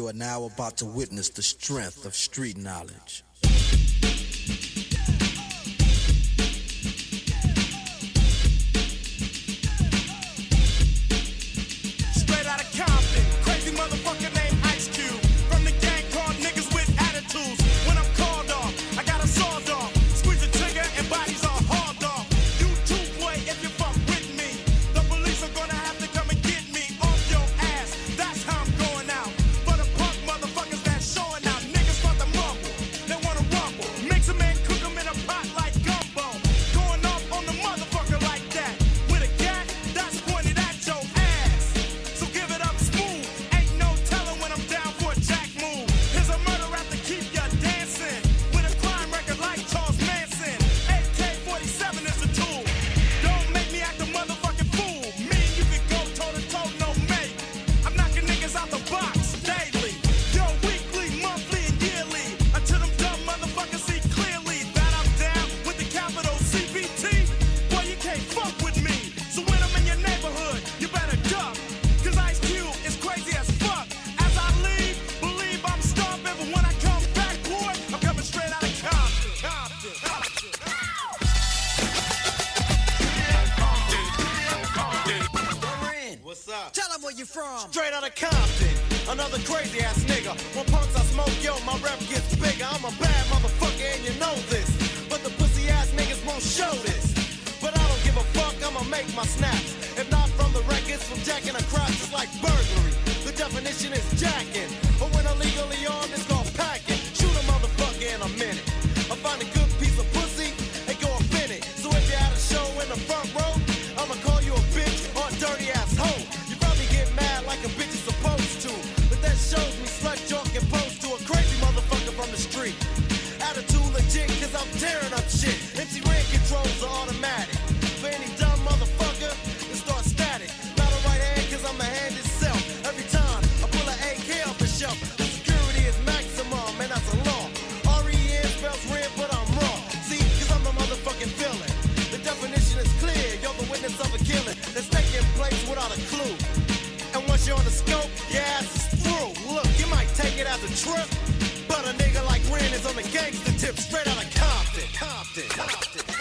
You are now about to witness the strength of street knowledge. you from? Straight out of Compton. Another crazy ass nigga. When punks I smoke, yo, my rep gets bigger. I'm a bad motherfucker and you know this. But the pussy ass niggas won't show this. But I don't give a fuck, I'ma make my snaps. If not from the records, from jacking across, it's like burglary. The definition is jacking. But when illegally armed, it's called packin'. Shoot a motherfucker in a minute. I find a good piece of pussy and go offend it. So if you had a show in the front row, I'ma call you a bitch or a dirty ass. that's taking place without a clue. And once you're on the scope, yeah, it's through. Look, you might take it as a trip, but a nigga like Ren is on the gangster tip straight out of Compton. Compton. Compton.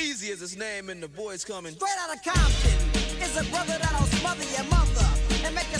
Easy as his name and the boys coming straight out of Compton is a brother that'll smother your mother and make a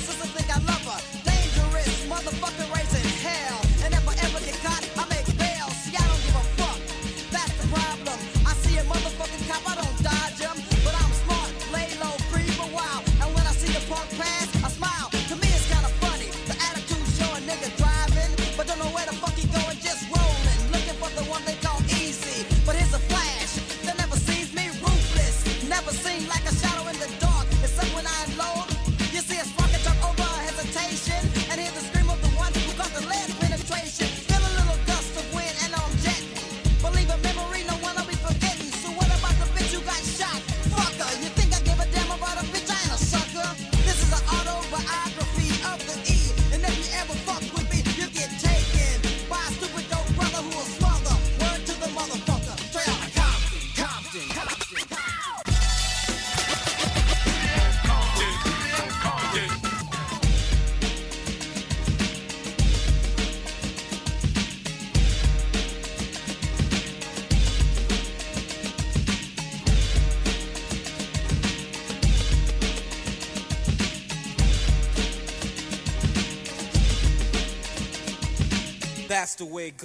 That's the way it goes.